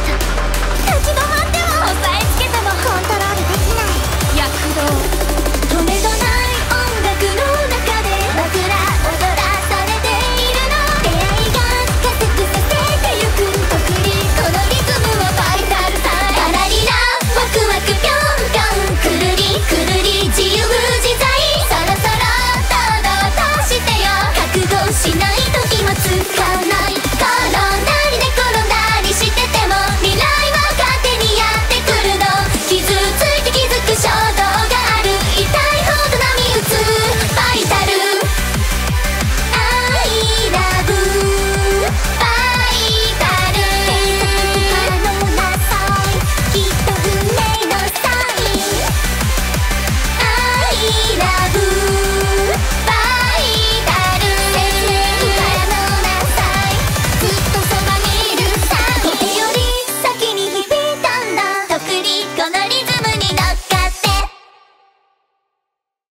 てた。